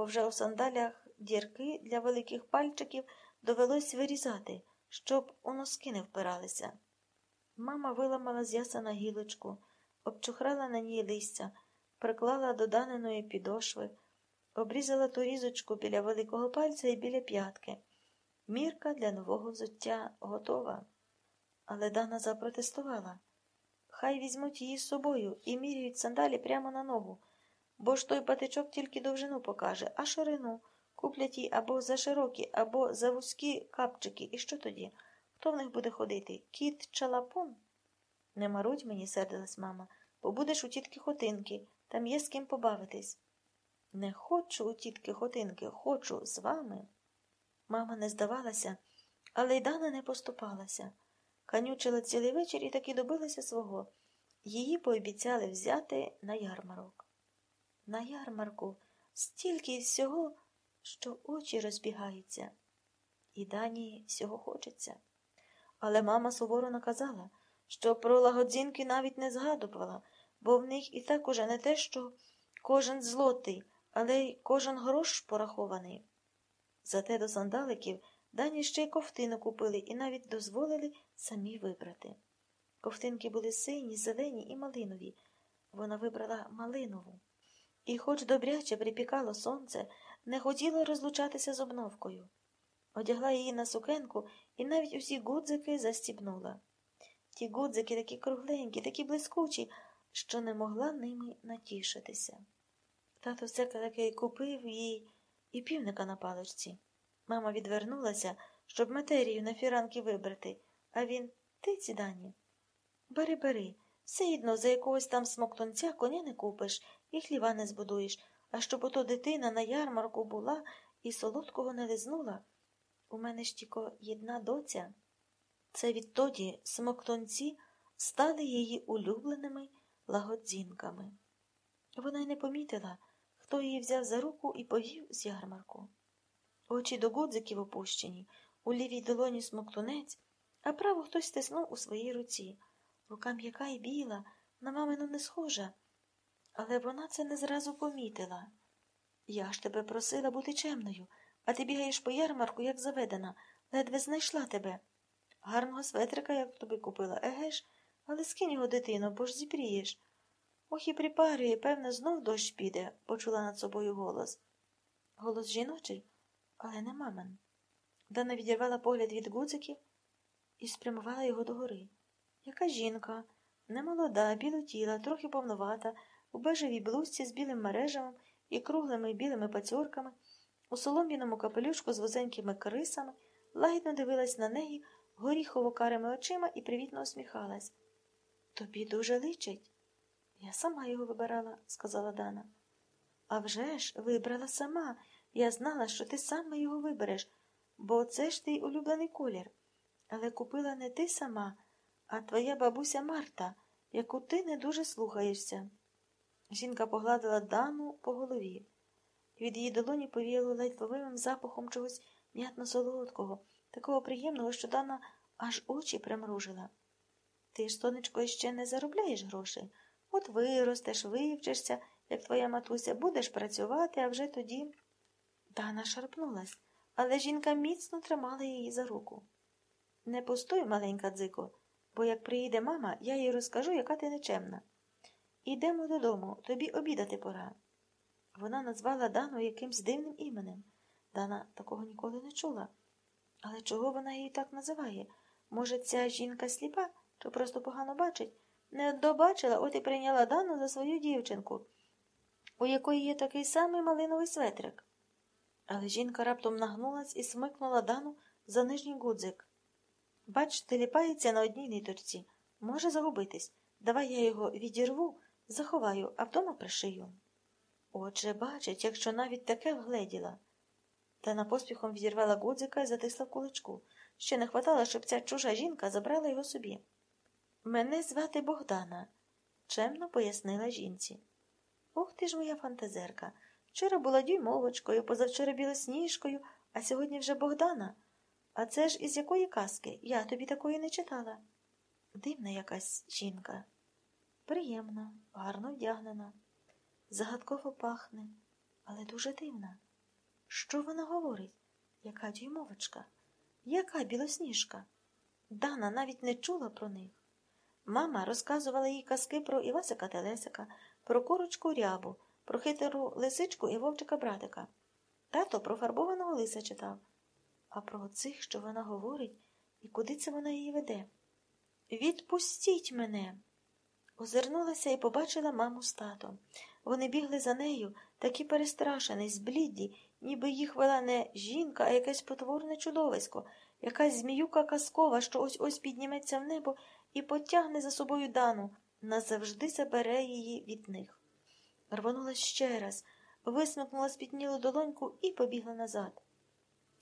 бо вже у сандалях дірки для великих пальчиків довелось вирізати, щоб у носки не впиралися. Мама виламала з ясена гілочку, обчухрала на ній листя, приклала до даниної підошви, обрізала ту різочку біля великого пальця і біля п'ятки. Мірка для нового взуття готова. Але Дана запротестувала. Хай візьмуть її з собою і міряють сандалі прямо на ногу, бо ж той патичок тільки довжину покаже, а ширину куплять їй або за широкі, або за вузькі капчики. І що тоді? Хто в них буде ходити? Кіт чалапун? Не марудь мені, сердилась мама, бо будеш у тітки хотинки, там є з ким побавитись. Не хочу у тітки хотинки, хочу з вами. Мама не здавалася, але й Дана не поступалася. Канючила цілий вечір і таки добилася свого. Її пообіцяли взяти на ярмарок. На ярмарку стільки всього, що очі розбігаються, і дані всього хочеться. Але мама суворо наказала, що про лагодзінки навіть не згадувала, бо в них і так уже не те, що кожен злотий, але й кожен грош порахований. Зате до сандаликів дані ще й ковтину купили і навіть дозволили самі вибрати. Ковтинки були сині, зелені і малинові. Вона вибрала малинову. І, хоч добряче припікало сонце, не хотіла розлучатися з обновкою. Одягла її на сукенку і навіть усі гудзики застібнула. Ті гудзики такі кругленькі, такі блискучі, що не могла ними натішитися. Тато все таки купив їй і півника на паличці. Мама відвернулася, щоб матерію на фіранки вибрати, а він ти ці дані. Бери, бери, все одно за якогось там смоктунця коня не купиш і хліва не збудуєш, а щоб ото дитина на ярмарку була і солодкого не лизнула. У мене ж тільки єдна доця. Це відтоді смоктунці стали її улюбленими лагодзінками. Вона й не помітила, хто її взяв за руку і повів з ярмарку. Очі до гудзиків опущені, у лівій долоні смоктунець, а право хтось стиснув у своїй руці. Рука м'яка і біла, на мамину не схожа, але вона це не зразу помітила. Я ж тебе просила бути чемною, а ти бігаєш по ярмарку, як заведена, ледве знайшла тебе. Гарного светрика я тобі купила, еге ж, але скинь його дитину, бо ж зіпрієш. Ох і припарює, певно, знов дощ піде, почула над собою голос. Голос жіночий, але не мамин. Дана відірвала погляд від гудзиків і спрямувала його догори. Яка жінка, немолода, білотіла, трохи повновата, у бежевій блузці з білим мережевом і круглими білими пацьорками, у солом'яному капелюшку з вузенькими крисами, лагідно дивилась на неї горіхово карими очима і привітно усміхалась. Тобі дуже личить. Я сама його вибирала, сказала Дана. «А вже ж, вибрала сама. Я знала, що ти саме його вибереш, бо це ж твій улюблений колір. Але купила не ти сама, а твоя бабуся Марта, яку ти не дуже слухаєшся. Жінка погладила Дану по голові. Від її долоні повіяло ледь ловимим запахом чогось м'ятно солодкого, такого приємного, що Дана аж очі примружила. Ти ж, сонечко, ще не заробляєш грошей. От виростеш, вивчишся, як твоя матуся, будеш працювати, а вже тоді. Дана шарпнулась, але жінка міцно тримала її за руку. Не пустуй, маленька дзико, бо як приїде мама, я їй розкажу, яка ти нечемна. Ідемо додому, тобі обідати пора. Вона назвала Дану якимсь дивним іменем. Дана такого ніколи не чула. Але чого вона її так називає? Може, ця жінка сліпа, чи просто погано бачить? Не добачила, от і прийняла Дану за свою дівчинку, у якої є такий самий малиновий светрик. Але жінка раптом нагнулась і смикнула Дану за нижній гудзик. Бач, теліпається на одній ниточці. Може загубитись. Давай я його відірву, заховаю, а вдома пришию. Отже, бачить, якщо навіть таке вгледіла. Та на поспіхом відірвала гудзика і затисла в куличку. Ще не хватало, щоб ця чужа жінка забрала його собі. Мене звати Богдана, чемно пояснила жінці. Ох ти ж моя фантазерка. Вчора була дюймовочкою, позавчора білосніжкою, а сьогодні вже Богдана. А це ж із якої казки? Я тобі такої не читала. Дивна якась жінка. Приємна, гарно вдягнена, загадково пахне, але дуже дивна. Що вона говорить? Яка дюймовочка? Яка білосніжка? Дана навіть не чула про них. Мама розказувала їй казки про Івасика Телесика, про курочку рябу, про хитру лисичку і вовчика братика. Тато про фарбованого лиса читав. А про цих, що вона говорить, і куди це вона її веде? Відпустіть мене. Озирнулася і побачила маму з татом. Вони бігли за нею, такі перестрашені, зблідді, ніби їх вела не жінка, а якесь потворне чудовисько, якась зміюка казкова, що ось ось підніметься в небо і потягне за собою дану, назавжди забере її від них. Рвонулась ще раз, висмикнула спітнілу долоньку і побігла назад.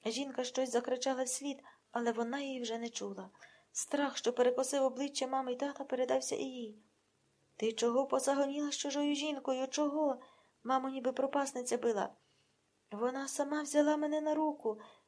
Жінка щось закричала вслід, але вона її вже не чула. Страх, що перекосив обличчя мами й тата, передався і їй. Ти чого позагоніла з чужою жінкою? Чого? Маму ніби пропасниця била. Вона сама взяла мене на руку.